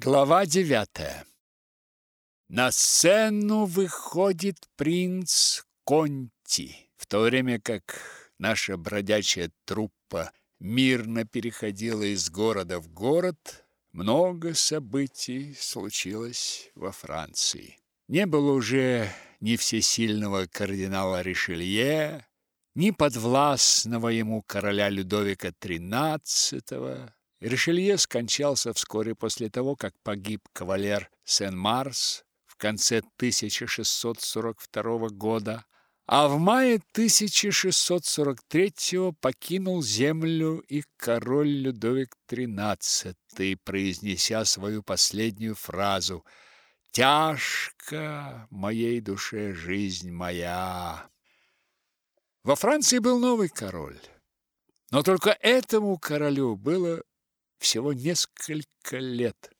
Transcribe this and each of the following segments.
Глава девятая. На сцену выходит принц Конти, в то время как наша бродячая труппа мирно переходила из города в город, много событий случилось во Франции. Не было уже ни всесильного кардинала Ришелье, ни подвластного ему короля Людовика XIII, Ришелье скончался вскоре после того, как погиб кавалер Сен-Марс в конце 1642 года, а в мае 1643 покинул землю и король Людовик XIII, произнеся свою последнюю фразу «Тяжко моей душе жизнь моя». Во Франции был новый король, но только этому королю было всего несколько лет.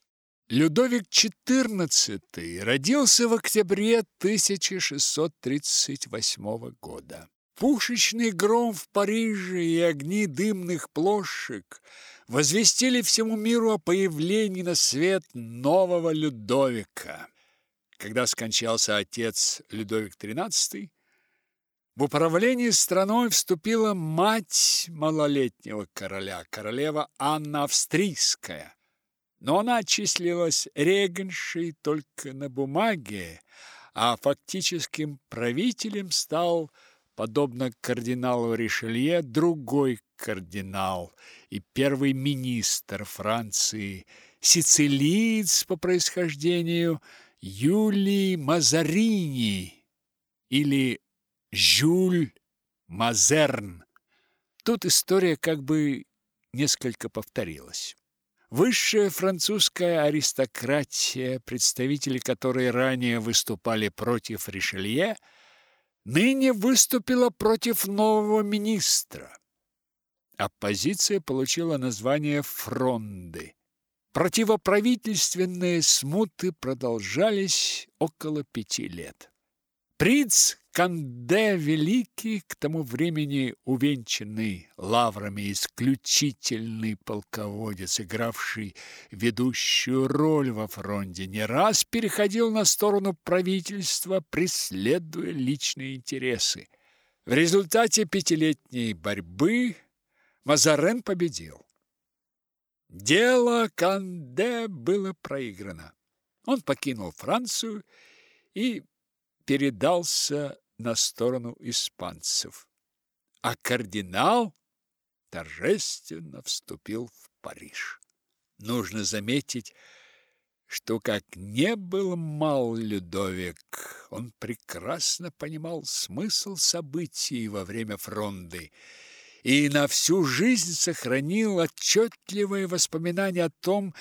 Людовик XIV родился в октябре 1638 года. Пушечный гром в Париже и огни дымных плошек возвестили всему миру о появлении на свет нового Людовика. Когда скончался отец Людовик XIII, в управление страной вступила мать малолетнего короля, королева Анна Австрийская. Но она числилась регеншей только на бумаге, а фактическим правителем стал, подобно кардиналу Ришелье, другой кардинал и первый министр Франции, сицилиец по происхождению Юлий Мазарини или Жюль Мазерн. Тут история как бы несколько повторилась. Высшая французская аристократия, представители которой ранее выступали против Ришелье, ныне выступила против нового министра. Оппозиция получила название фронды. Противоправительственные смуты продолжались около пяти лет. Принц Канде Великий, к тому времени увенчанный лаврами исключительный полководец, игравший ведущую роль во фронте, не раз переходил на сторону правительства, преследуя личные интересы. В результате пятилетней борьбы Мазарен победил. Дело Канде было проиграно. Он покинул Францию и передался на сторону испанцев, а кардинал торжественно вступил в Париж. Нужно заметить, что как не был мал Людовик, он прекрасно понимал смысл событий во время фронды и на всю жизнь сохранил отчетливые воспоминания о том,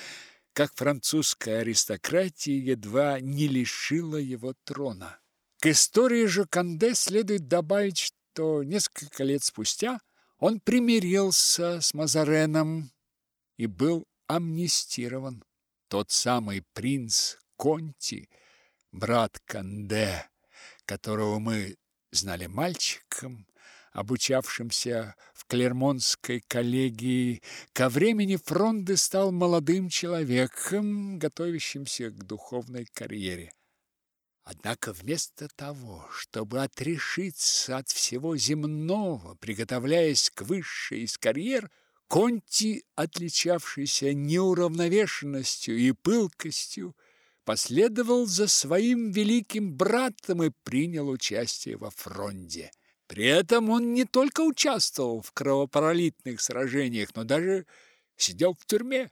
как французская аристократия едва не лишила его трона. К истории же Канде следует добавить, что несколько лет спустя он примирился с Мазареном и был амнистирован. Тот самый принц Конти, брат Канде, которого мы знали мальчиком, обучавшимся в Клермонской коллегии, ко времени фронды стал молодым человеком, готовящимся к духовной карьере. Однако вместо того, чтобы отрешиться от всего земного, приготовляясь к высшей из карьер, Конти, отличавшийся неуравновешенностью и пылкостью, последовал за своим великим братом и принял участие во фронте. При этом он не только участвовал в кровопролитных сражениях, но даже сидел в тюрьме.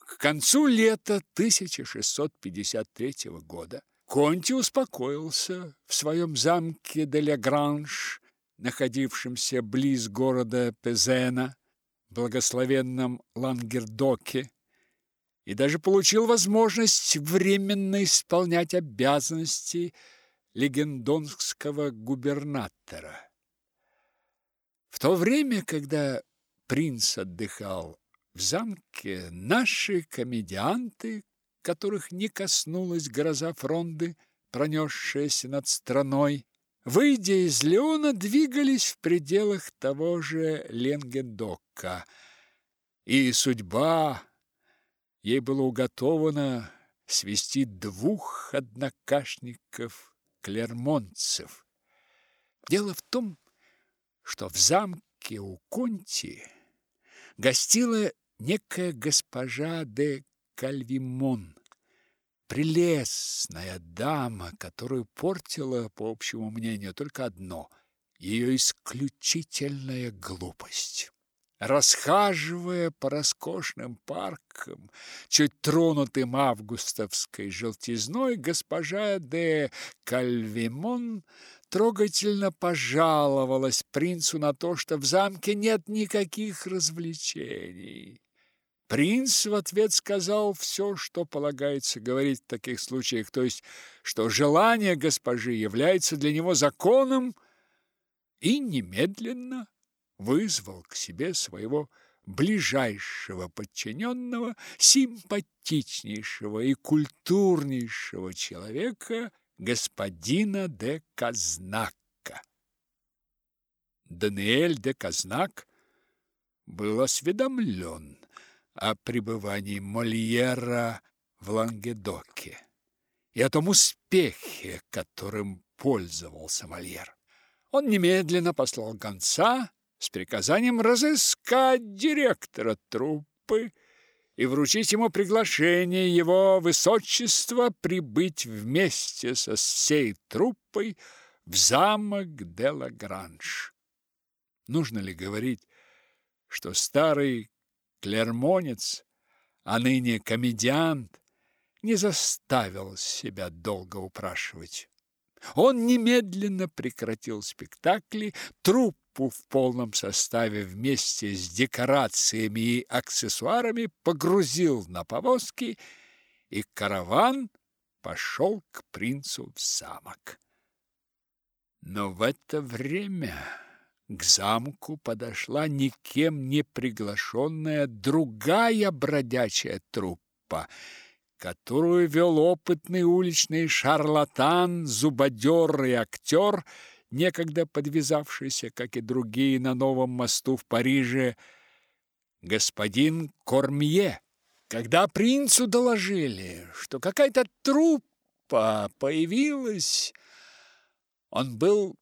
К концу лета 1653 года Конти успокоился в своем замке де Гранж, находившемся близ города Пезена, благословенном Лангердоке, и даже получил возможность временно исполнять обязанности легендонского губернатора. В то время, когда принц отдыхал в замке, наши комедианты, которых не коснулась гроза фронды, пронесшаяся над страной, выйдя из Леона, двигались в пределах того же Ленгедока. И судьба ей было уготовано свести двух однокашников клермонцев. Дело в том, что в замке у Конти гостила некая госпожа де Кальвимон, прелестная дама, которую портила, по общему мнению, только одно – ее исключительная глупость. Расхаживая по роскошным паркам, чуть тронутым августовской желтизной, госпожа де Кальвимон трогательно пожаловалась принцу на то, что в замке нет никаких развлечений. Принц в ответ сказал все, что полагается говорить в таких случаях, то есть, что желание госпожи является для него законом, и немедленно вызвал к себе своего ближайшего подчиненного, симпатичнейшего и культурнейшего человека, господина де Казнака. Даниэль де Казнак был осведомлен о пребывании Мольера в Лангедоке и о том успехе, которым пользовался Мольер. Он немедленно послал гонца с приказанием разыскать директора труппы и вручить ему приглашение его высочества прибыть вместе со всей труппой в замок де Лагранж. Нужно ли говорить, что старый клермонец, а ныне комедиант, не заставил себя долго упрашивать. Он немедленно прекратил спектакли, труппу в полном составе вместе с декорациями и аксессуарами погрузил на повозки, и караван пошел к принцу в замок. Но в это время к замку подошла никем не приглашенная другая бродячая труппа – которую вел опытный уличный шарлатан, зубодер и актер, некогда подвязавшийся, как и другие, на новом мосту в Париже, господин Кормье. Когда принцу доложили, что какая-то труппа появилась, он был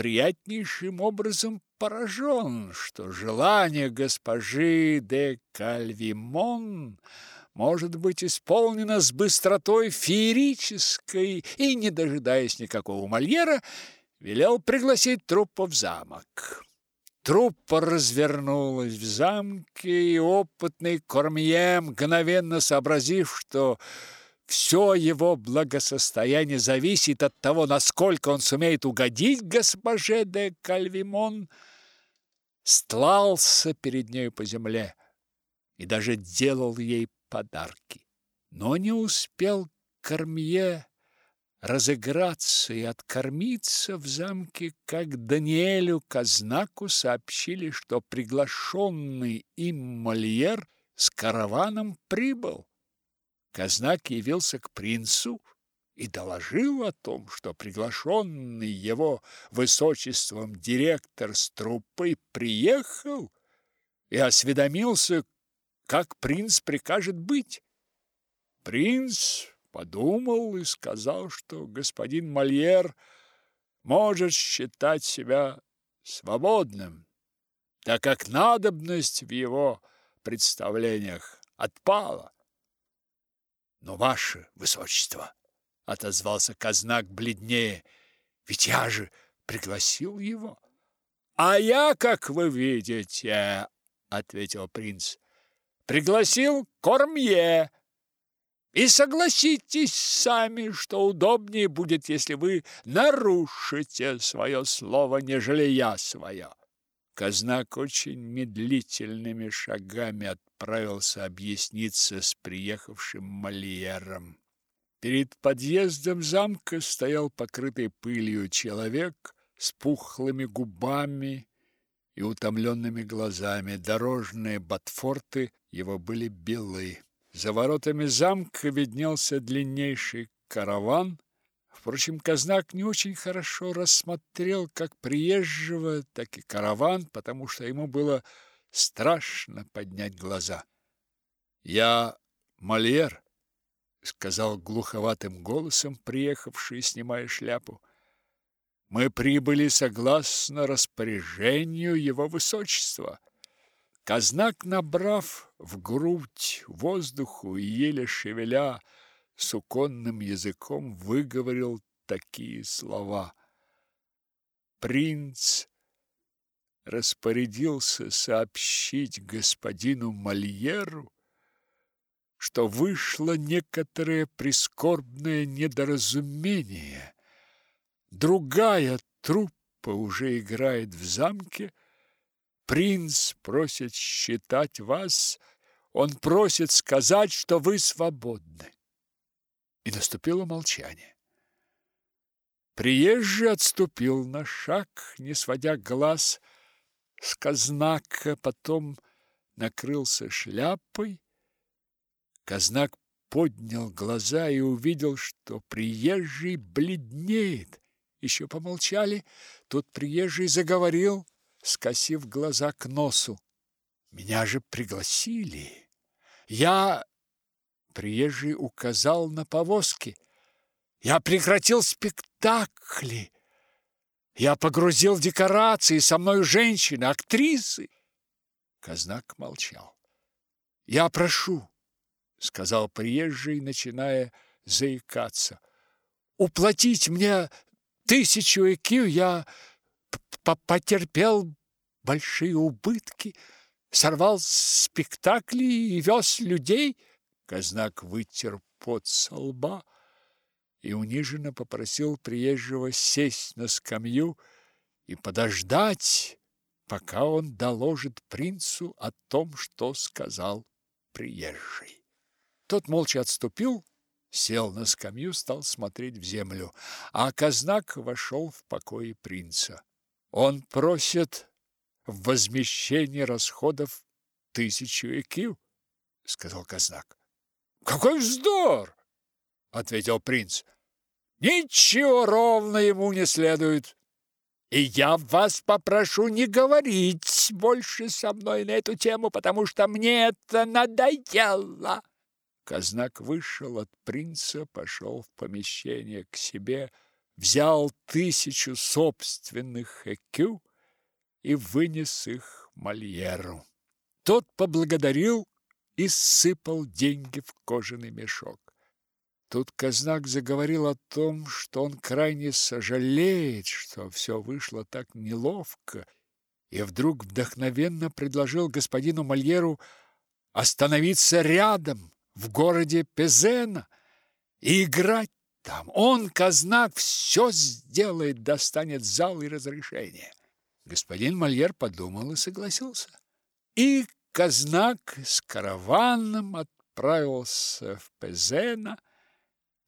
приятнейшим образом поражен, что желание госпожи де Кальвимон – может быть исполнена с быстротой феерической и, не дожидаясь никакого Мольера, велел пригласить труппу в замок. Труппа развернулась в замке, и опытный Кормье, мгновенно сообразив, что все его благосостояние зависит от того, насколько он сумеет угодить госпоже де Кальвимон, стлался перед нею по земле и даже делал ей подарки. Но не успел Кормье разыграться и откормиться в замке, как Даниэлю Казнаку сообщили, что приглашенный им Мольер с караваном прибыл. Казнак явился к принцу и доложил о том, что приглашенный его высочеством директор с труппой приехал и осведомился, как принц прикажет быть. Принц подумал и сказал, что господин Мольер может считать себя свободным, так как надобность в его представлениях отпала. Но ваше высочество, отозвался казнак бледнее, ведь я же пригласил его. А я, как вы видите, ответил принц, пригласил Кормье. И согласитесь сами, что удобнее будет, если вы нарушите свое слово, нежели я свое. Казнак очень медлительными шагами отправился объясниться с приехавшим Мольером. Перед подъездом замка стоял покрытый пылью человек с пухлыми губами и утомленными глазами. Дорожные ботфорты его были белы. За воротами замка виднелся длиннейший караван. Впрочем, Казнак не очень хорошо рассмотрел как приезжего, так и караван, потому что ему было страшно поднять глаза. «Я Мольер, сказал глуховатым голосом приехавший, снимая шляпу. Мы прибыли согласно распоряжению его высочества. Казнак, набрав в грудь воздуху и еле шевеля суконным языком, выговорил такие слова. Принц распорядился сообщить господину Мольеру, что вышло некоторое прискорбное недоразумение. Другая труппа уже играет в замке. Принц просит считать вас, он просит сказать, что вы свободны. И наступило молчание. Приезжий отступил на шаг, не сводя глаз с казнака, потом накрылся шляпой. Казнак поднял глаза и увидел, что приезжий бледнеет. Еще помолчали, тут приезжий заговорил, скосив глаза к носу. Меня же пригласили. Я приезжий указал на повозки. Я прекратил спектакли. Я погрузил декорации, со мной женщины, актрисы. Казнак молчал. Я прошу, сказал приезжий, начиная заикаться. Уплатить мне тысячу ЭКЮ я потерпел большие убытки, сорвал спектакли и вез людей. Казнак вытер пот со лба и униженно попросил приезжего сесть на скамью и подождать, пока он доложит принцу о том, что сказал приезжий. Тот молча отступил, сел на скамью, стал смотреть в землю, а казнак вошел в покои принца. Он просит в возмещение расходов тысячу ЭКЮ, сказал казнак. Какой вздор! Ответил принц. Ничего ровно ему не следует. И я вас попрошу не говорить больше со мной на эту тему, потому что мне это надоело. Казнак вышел от принца, пошел в помещение к себе, взял тысячу собственных ЭКЮ и вынес их Мольеру. Тот поблагодарил и сыпал деньги в кожаный мешок. Тут Казнак заговорил о том, что он крайне сожалеет, что все вышло так неловко, и вдруг вдохновенно предложил господину Мольеру остановиться рядом, в городе Пезена, и играть там. Он, Казнак, все сделает, достанет зал и разрешение. Господин Мольер подумал и согласился. И Казнак с караваном отправился в Пезена,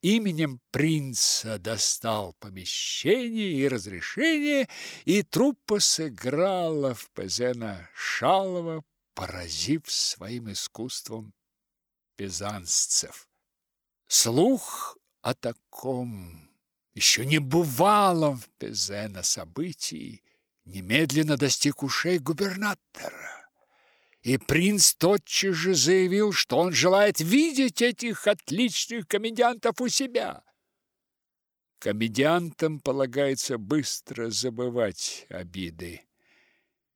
именем принца достал помещение и разрешение, и труппа сыграла в Пезена Шалова, поразив своим искусством пизанцев. Слух о таком еще не бывалом в Пезена событии немедленно достиг ушей губернатора. И принц тотчас же заявил, что он желает видеть этих отличных комедиантов у себя. Комедиантам полагается быстро забывать обиды.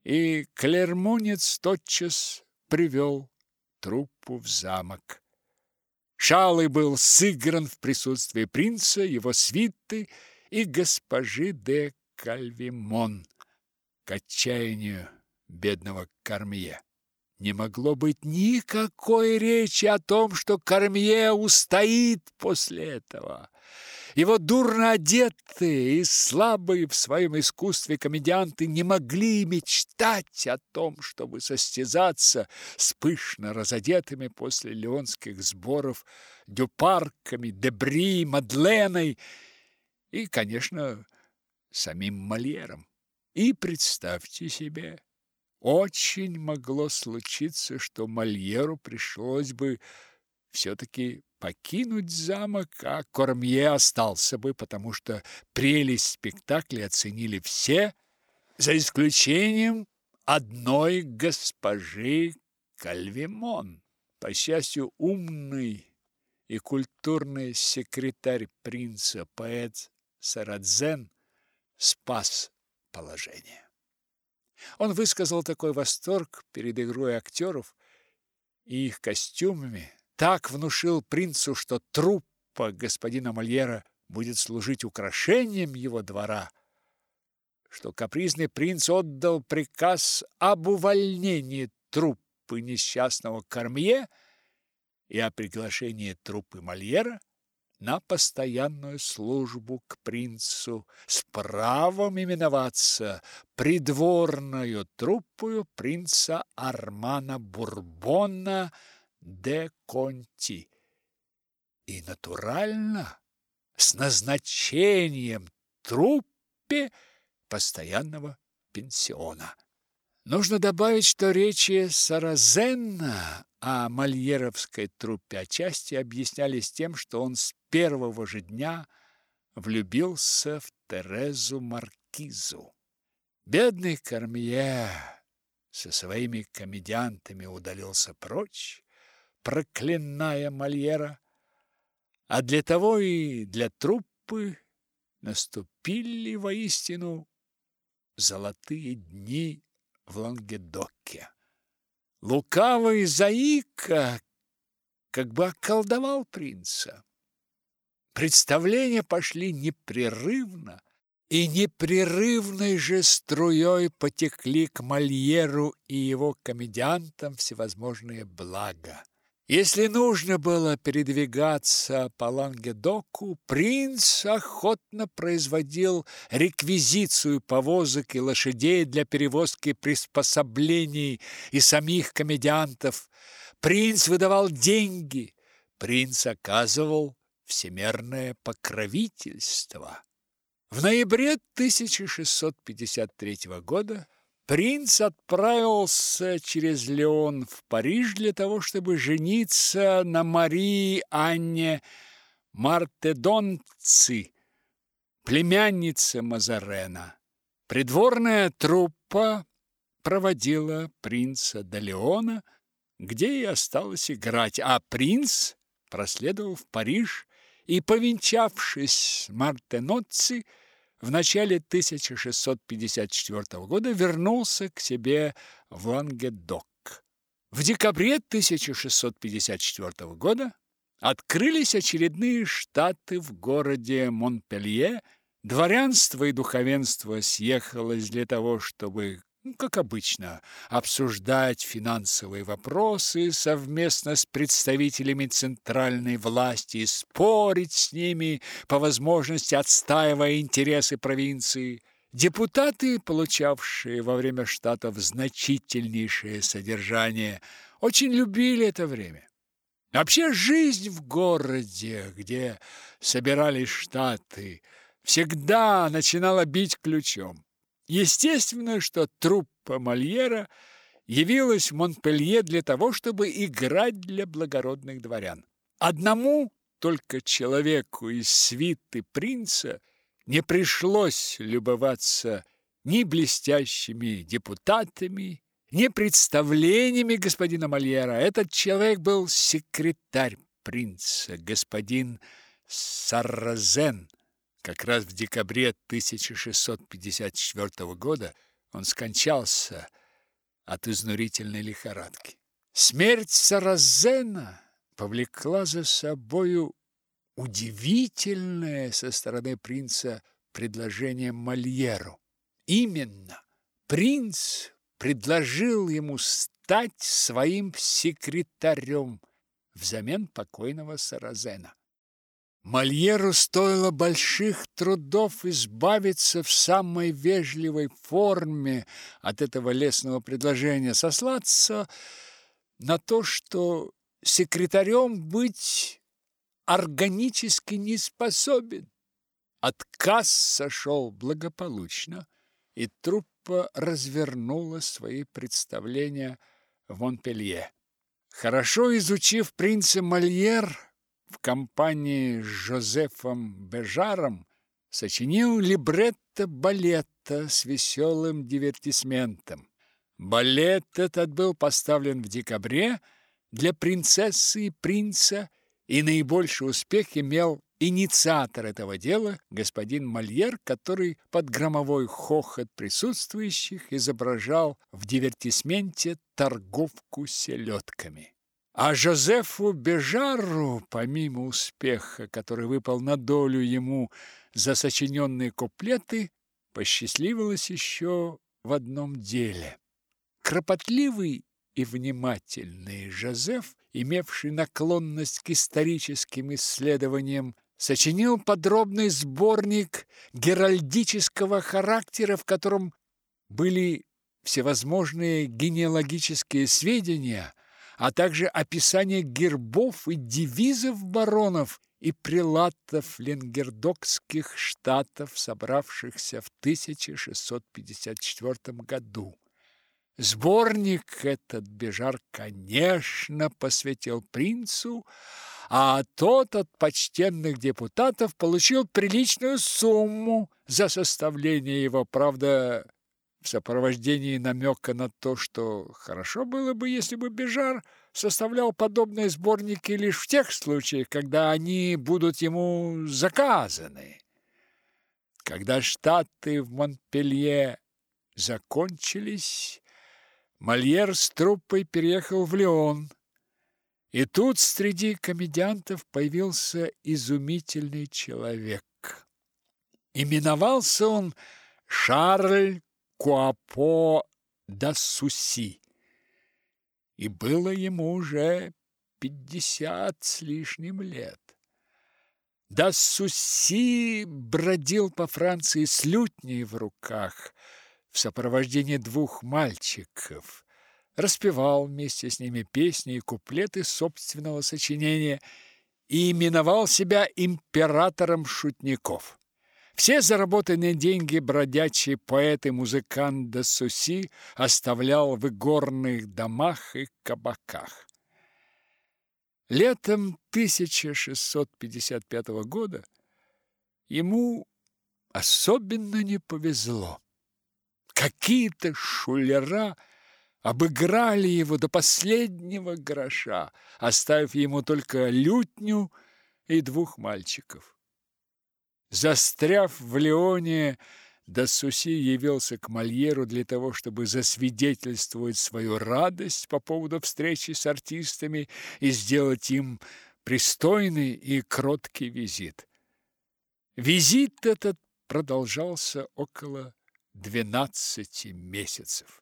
И клермонец тотчас привел труппу в замок. Шалый был сыгран в присутствии принца, его свиты и госпожи де Кальвимон к отчаянию бедного Кармье. Не могло быть никакой речи о том, что Кармье устоит после этого. Его дурно одетые и слабые в своем искусстве комедианты не могли мечтать о том, чтобы состязаться с пышно разодетыми после леонских сборов дюпарками, дебри, мадленой и, конечно, самим Мольером. И представьте себе, очень могло случиться, что Мольеру пришлось бы все-таки покинуть замок, а Кормье остался бы, потому что прелесть спектакля оценили все, за исключением одной госпожи Кальвимон. По счастью, умный и культурный секретарь принца, поэт Сарадзен, спас положение. Он высказал такой восторг перед игрой актеров и их костюмами, так внушил принцу, что труппа господина Мольера будет служить украшением его двора, что капризный принц отдал приказ об увольнении труппы несчастного Кормье и о приглашении труппы Мольера на постоянную службу к принцу с правом именоваться придворную труппою принца Армана Бурбона де Конти. И натурально с назначением труппе постоянного пенсиона. Нужно добавить, что речи Саразенна о мольеровской труппе отчасти объяснялись тем, что он с первого же дня влюбился в Терезу Маркизу. Бедный Кармье со своими комедиантами удалился прочь, проклиная Мольера, а для того и для труппы наступили воистину золотые дни в Лангедоке. Лукавый заика как бы околдовал принца. Представления пошли непрерывно, и непрерывной же струей потекли к Мольеру и его комедиантам всевозможные блага. Если нужно было передвигаться по Лангедоку, принц охотно производил реквизицию повозок и лошадей для перевозки приспособлений и самих комедиантов. Принц выдавал деньги, принц оказывал всемерное покровительство. В ноябре 1653 года Принц отправился через Леон в Париж для того, чтобы жениться на Марии Анне Мартедонци, племяннице Мазарена. Придворная труппа проводила принца до Леона, где и осталось играть, а принц проследовал в Париж и, повенчавшись Мартеноцци, в начале 1654 года вернулся к себе в Лангедок. В декабре 1654 года открылись очередные штаты в городе Монпелье. Дворянство и духовенство съехалось для того, чтобы как обычно, обсуждать финансовые вопросы совместно с представителями центральной власти спорить с ними, по возможности отстаивая интересы провинции. Депутаты, получавшие во время штатов значительнейшее содержание, очень любили это время. Вообще жизнь в городе, где собирались штаты, всегда начинала бить ключом. Естественно, что труппа Мольера явилась в Монпелье для того, чтобы играть для благородных дворян. Одному только человеку из свиты принца не пришлось любоваться ни блестящими депутатами, ни представлениями господина Мольера. Этот человек был секретарь принца, господин Сарразен, как раз в декабре 1654 года он скончался от изнурительной лихорадки. Смерть Саразена повлекла за собою удивительное со стороны принца предложение Мольеру. Именно принц предложил ему стать своим секретарем взамен покойного Саразена. Мольеру стоило больших трудов избавиться в самой вежливой форме от этого лестного предложения, сослаться на то, что секретарем быть органически не способен. Отказ сошел благополучно, и труппа развернула свои представления в Монпелье. Хорошо изучив принца Мольер, в компании с Жозефом Бежаром сочинил либретто балета с веселым дивертисментом. Балет этот был поставлен в декабре для принцессы и принца, и наибольший успех имел инициатор этого дела, господин Мольер, который под громовой хохот присутствующих изображал в дивертисменте торговку селедками. А Жозефу Бежару, помимо успеха, который выпал на долю ему за сочиненные куплеты, посчастливилось еще в одном деле. Кропотливый и внимательный Жозеф, имевший наклонность к историческим исследованиям, сочинил подробный сборник геральдического характера, в котором были всевозможные генеалогические сведения, а также описание гербов и девизов баронов и прилатов ленгердокских штатов, собравшихся в 1654 году. Сборник этот Бежар, конечно, посвятил принцу, а тот от почтенных депутатов получил приличную сумму за составление его, правда, в сопровождении намека на то, что хорошо было бы, если бы Бежар составлял подобные сборники лишь в тех случаях, когда они будут ему заказаны. Когда штаты в Монпелье закончились, Мольер с труппой переехал в Лион. И тут среди комедиантов появился изумительный человек. Именовался он Шарль Куапо да Суси. И было ему уже пятьдесят с лишним лет. Да Суси бродил по Франции с лютней в руках – в сопровождении двух мальчиков, распевал вместе с ними песни и куплеты собственного сочинения и именовал себя императором шутников. Все заработанные деньги бродячий поэт и музыкант де Суси оставлял в игорных домах и кабаках. Летом 1655 года ему особенно не повезло. Какие-то шулера обыграли его до последнего гроша, оставив ему только лютню и двух мальчиков. Застряв в Леоне, Досуси явился к Мольеру для того, чтобы засвидетельствовать свою радость по поводу встречи с артистами и сделать им пристойный и кроткий визит. Визит этот продолжался около 12 месяцев.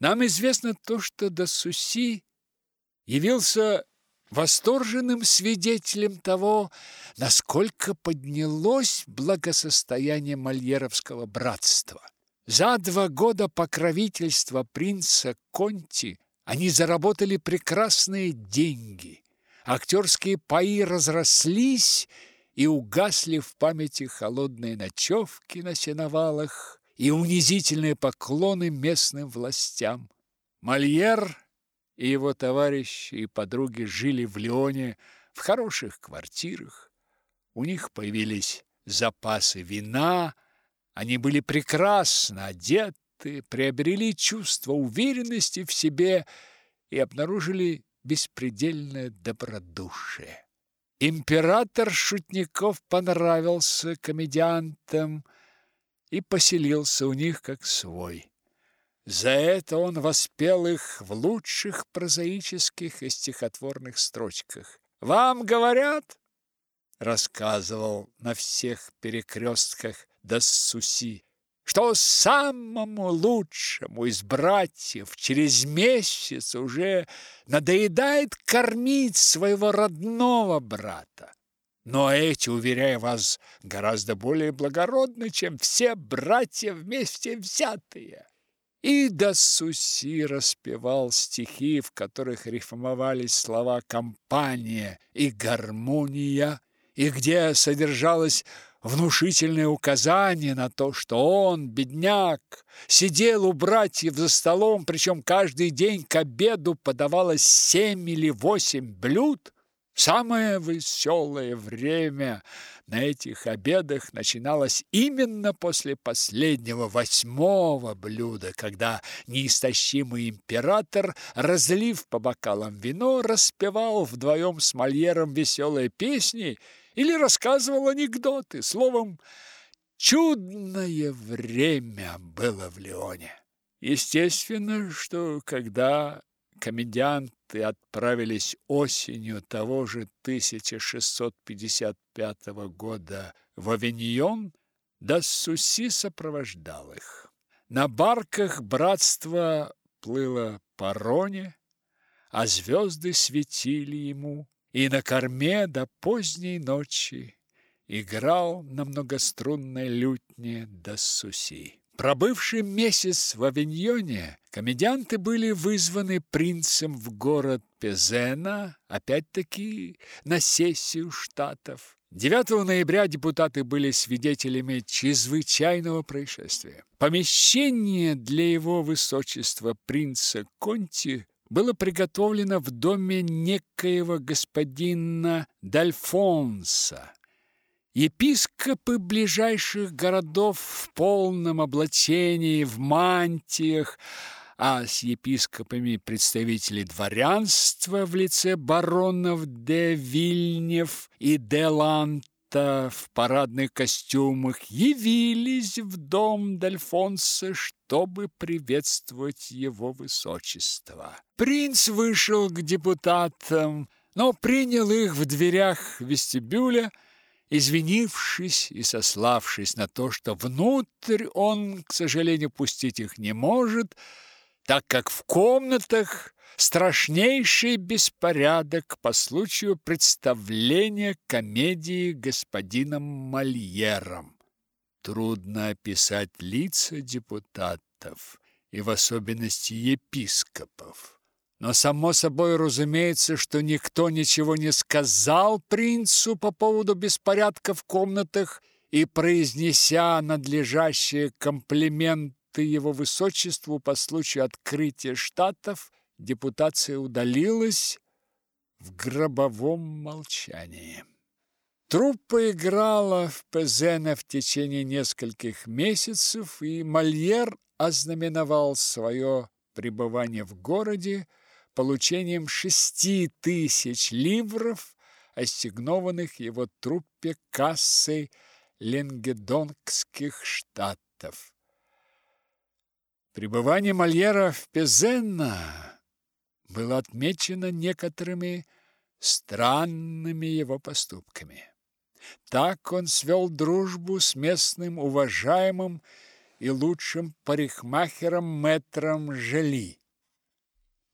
Нам известно то, что Досуси явился восторженным свидетелем того, насколько поднялось благосостояние Мольеровского братства. За два года покровительства принца Конти они заработали прекрасные деньги. Актерские паи разрослись и угасли в памяти холодные ночевки на сеновалах и унизительные поклоны местным властям. Мольер и его товарищи и подруги жили в Лионе в хороших квартирах. У них появились запасы вина, они были прекрасно одеты, приобрели чувство уверенности в себе и обнаружили беспредельное добродушие. Император Шутников понравился комедиантам и поселился у них как свой. За это он воспел их в лучших прозаических и стихотворных строчках. «Вам говорят, — рассказывал на всех перекрестках Дассуси, что самому лучшему из братьев через месяц уже надоедает кормить своего родного брата. Но эти, уверяю вас, гораздо более благородны, чем все братья вместе взятые. И Дасуси распевал стихи, в которых рифмовались слова «компания» и «гармония», и где содержалось внушительное указание на то, что он, бедняк, сидел у братьев за столом, причем каждый день к обеду подавалось семь или восемь блюд, Самое веселое время на этих обедах начиналось именно после последнего восьмого блюда, когда неистощимый император, разлив по бокалам вино, распевал вдвоем с Мольером веселые песни или рассказывал анекдоты. Словом, чудное время было в Лионе. Естественно, что когда комедианты отправились осенью того же 1655 года в Авиньон, Дассуси сопровождал их. На барках братство плыло по Роне, а звезды светили ему, и на корме до поздней ночи играл на многострунной лютне Дассуси. Пробывший месяц в Авиньоне, комедианты были вызваны принцем в город Пезена, опять-таки на сессию штатов. 9 ноября депутаты были свидетелями чрезвычайного происшествия. Помещение для его высочества принца Конти было приготовлено в доме некоего господина Дальфонса, Епископы ближайших городов в полном облачении, в мантиях, а с епископами представители дворянства в лице баронов де Вильнев и де Ланта в парадных костюмах явились в дом Дальфонса, чтобы приветствовать его высочество. Принц вышел к депутатам, но принял их в дверях вестибюля, извинившись и сославшись на то, что внутрь он, к сожалению, пустить их не может, так как в комнатах страшнейший беспорядок по случаю представления комедии господином Мольером. Трудно описать лица депутатов и в особенности епископов. Но само собой разумеется, что никто ничего не сказал принцу по поводу беспорядка в комнатах, и, произнеся надлежащие комплименты его высочеству по случаю открытия штатов, депутация удалилась в гробовом молчании. Труппа играла в Пезене в течение нескольких месяцев, и Мольер ознаменовал свое пребывание в городе получением шести тысяч ливров, ассигнованных его труппе кассой Ленгедонских штатов. Пребывание Мольера в Пезенна было отмечено некоторыми странными его поступками. Так он свел дружбу с местным уважаемым и лучшим парикмахером мэтром Жели.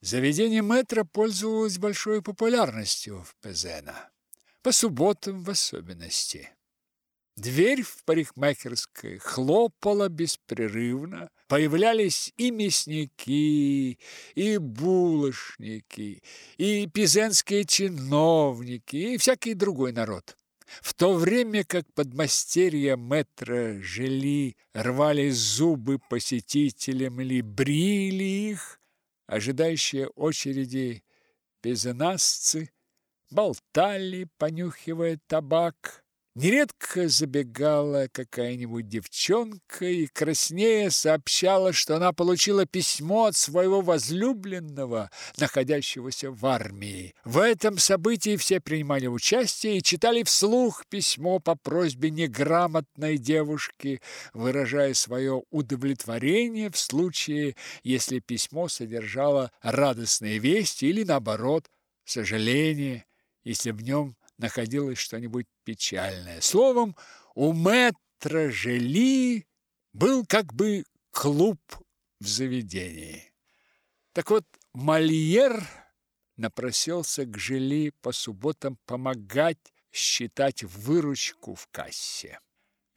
Заведение метро пользовалось большой популярностью в Пезена, по субботам в особенности. Дверь в парикмахерской хлопала беспрерывно, появлялись и мясники, и булочники, и пизенские чиновники, и всякий другой народ. В то время как подмастерья метро жили, рвали зубы посетителям или брили их, ожидающие очереди безынасцы болтали, понюхивая табак, Нередко забегала какая-нибудь девчонка и краснее сообщала, что она получила письмо от своего возлюбленного, находящегося в армии. В этом событии все принимали участие и читали вслух письмо по просьбе неграмотной девушки, выражая свое удовлетворение в случае, если письмо содержало радостные вести или, наоборот, сожаление, если в нем находилось что-нибудь печальное. Словом, у мэтра Жели был как бы клуб в заведении. Так вот, Мольер напросился к Жели по субботам помогать считать выручку в кассе.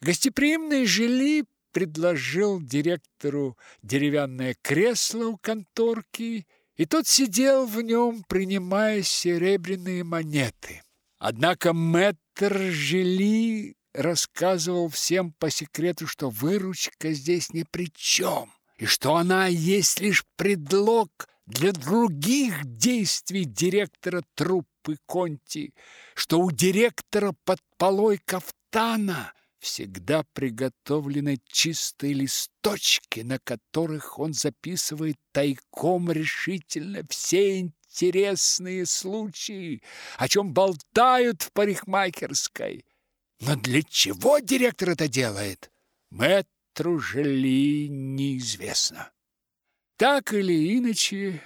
Гостеприимный Жели предложил директору деревянное кресло у конторки, и тот сидел в нем, принимая серебряные монеты. Однако мэтр Жили рассказывал всем по секрету, что выручка здесь ни при чем, и что она есть лишь предлог для других действий директора труппы Конти, что у директора под полой кафтана всегда приготовлены чистые листочки, на которых он записывает тайком решительно все интересные случаи, о чем болтают в парикмахерской. Но для чего директор это делает? Мэтру Жили неизвестно. Так или иначе,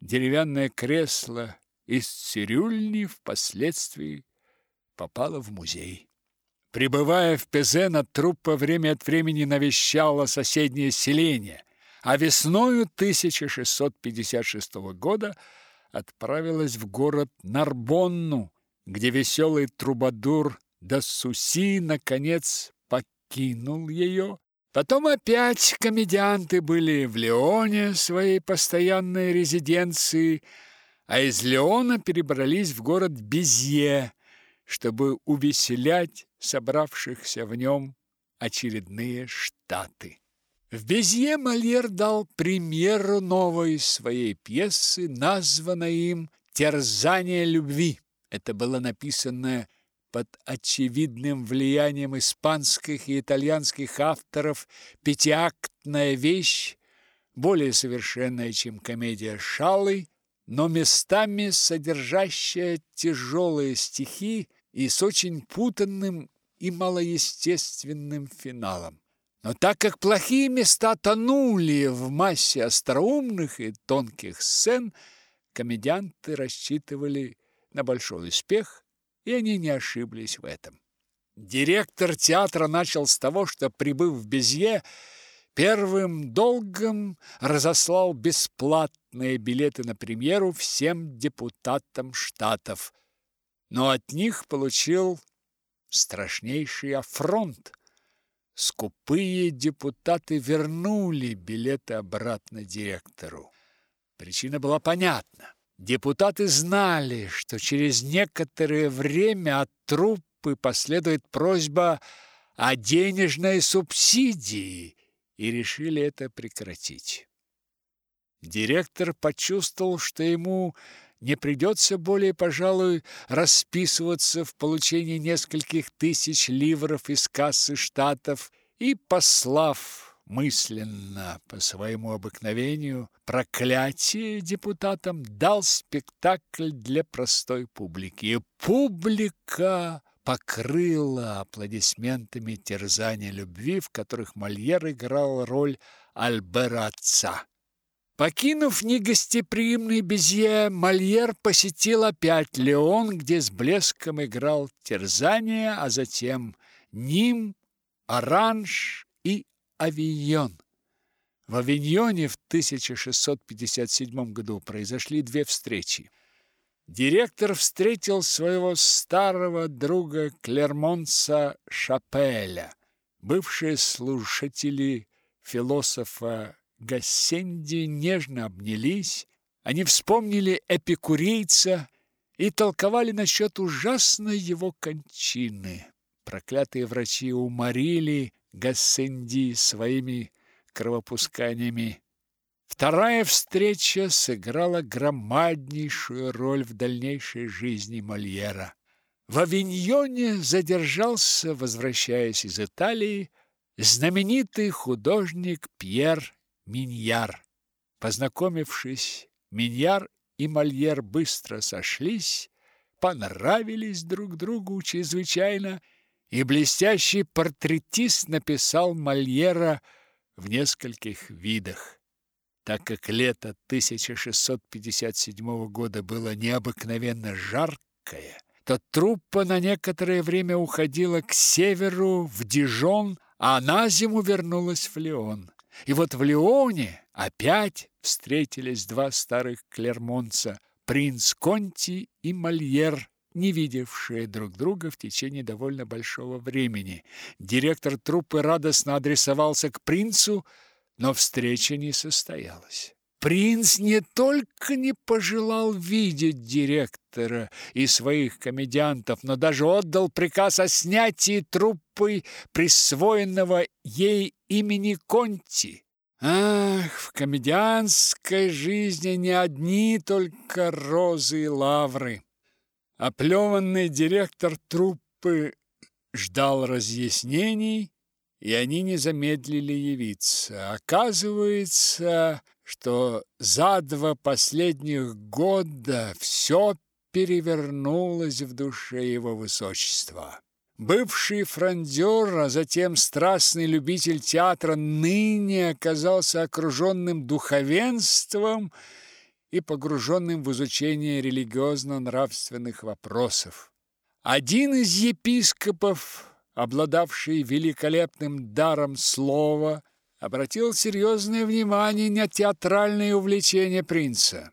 деревянное кресло из цирюльни впоследствии попало в музей. Прибывая в Пезена, труппа время от времени навещала соседние селения, а весною 1656 года отправилась в город Нарбонну, где веселый трубадур Дассуси наконец покинул ее Потом опять комедианты были в Леоне, своей постоянной резиденции, а из Леона перебрались в город Безье, чтобы увеселять собравшихся в нем очередные штаты. В Безье Мольер дал премьеру новой своей пьесы, названной им «Терзание любви». Это было написано под очевидным влиянием испанских и итальянских авторов пятиактная вещь, более совершенная, чем комедия Шалы, но местами содержащая тяжелые стихи и с очень путанным и малоестественным финалом. Но так как плохие места тонули в массе остроумных и тонких сцен, комедианты рассчитывали на большой успех и они не ошиблись в этом. Директор театра начал с того, что, прибыв в Безье, первым долгом разослал бесплатные билеты на премьеру всем депутатам штатов, но от них получил страшнейший афронт. Скупые депутаты вернули билеты обратно директору. Причина была понятна. Депутаты знали, что через некоторое время от труппы последует просьба о денежной субсидии, и решили это прекратить. Директор почувствовал, что ему не придется более, пожалуй, расписываться в получении нескольких тысяч ливров из кассы штатов и, послав мысленно по своему обыкновению проклятие депутатам, дал спектакль для простой публики. И публика покрыла аплодисментами терзания любви, в которых Мольер играл роль Альбера отца. Покинув негостеприимный Безье, Мольер посетил опять Леон, где с блеском играл терзание, а затем Ним, Оранж и Авиньон. В Авиньоне в 1657 году произошли две встречи. Директор встретил своего старого друга Клермонца Шапеля. Бывшие слушатели философа Гассенди нежно обнялись, они вспомнили эпикурейца и толковали насчет ужасной его кончины. Проклятые врачи уморили Гассенди своими кровопусканиями. Вторая встреча сыграла громаднейшую роль в дальнейшей жизни Мольера. В Авиньоне задержался, возвращаясь из Италии, знаменитый художник Пьер Миньяр. Познакомившись, Миньяр и Мольер быстро сошлись, понравились друг другу чрезвычайно и блестящий портретист написал Мольера в нескольких видах. Так как лето 1657 года было необыкновенно жаркое, то труппа на некоторое время уходила к северу, в Дижон, а на зиму вернулась в Лион. И вот в Лионе опять встретились два старых клермонца – принц Конти и Мольер, не видевшие друг друга в течение довольно большого времени. Директор труппы радостно адресовался к принцу, но встреча не состоялась. Принц не только не пожелал видеть директора и своих комедиантов, но даже отдал приказ о снятии труппы присвоенного ей имени Конти. Ах, в комедианской жизни не одни только розы и лавры. Оплеванный директор труппы ждал разъяснений, и они не замедлили явиться. Оказывается, что за два последних года все перевернулось в душе его высочества. Бывший фрондер, а затем страстный любитель театра, ныне оказался окруженным духовенством и погруженным в изучение религиозно-нравственных вопросов. Один из епископов, обладавший великолепным даром слова, обратил серьезное внимание на театральные увлечения принца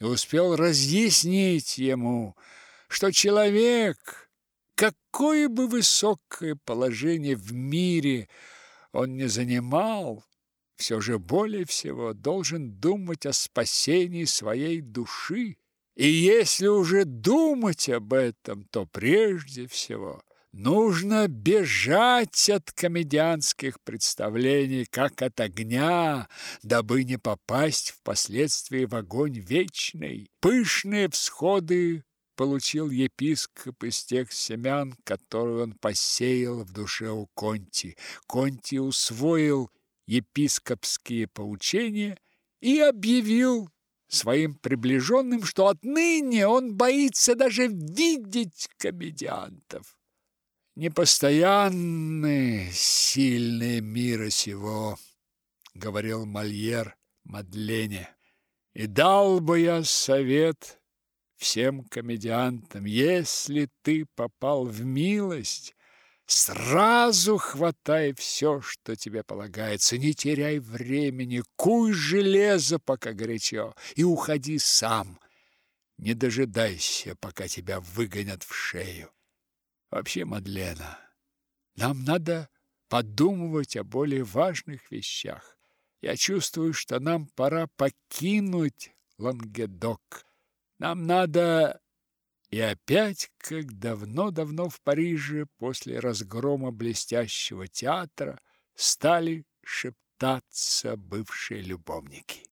и успел разъяснить ему, что человек, какое бы высокое положение в мире он не занимал, все же более всего должен думать о спасении своей души. И если уже думать об этом, то прежде всего Нужно бежать от комедианских представлений, как от огня, дабы не попасть впоследствии в огонь вечный. Пышные всходы получил епископ из тех семян, которые он посеял в душе у Конти. Конти усвоил епископские поучения и объявил своим приближенным, что отныне он боится даже видеть комедиантов непостоянны сильные мира сего, говорил Мольер Мадлене. И дал бы я совет всем комедиантам, если ты попал в милость, сразу хватай все, что тебе полагается, не теряй времени, куй железо, пока горячо, и уходи сам. Не дожидайся, пока тебя выгонят в шею. Вообще, Мадлена, нам надо подумывать о более важных вещах. Я чувствую, что нам пора покинуть Лангедок. Нам надо и опять, как давно-давно в Париже, после разгрома блестящего театра, стали шептаться бывшие любовники.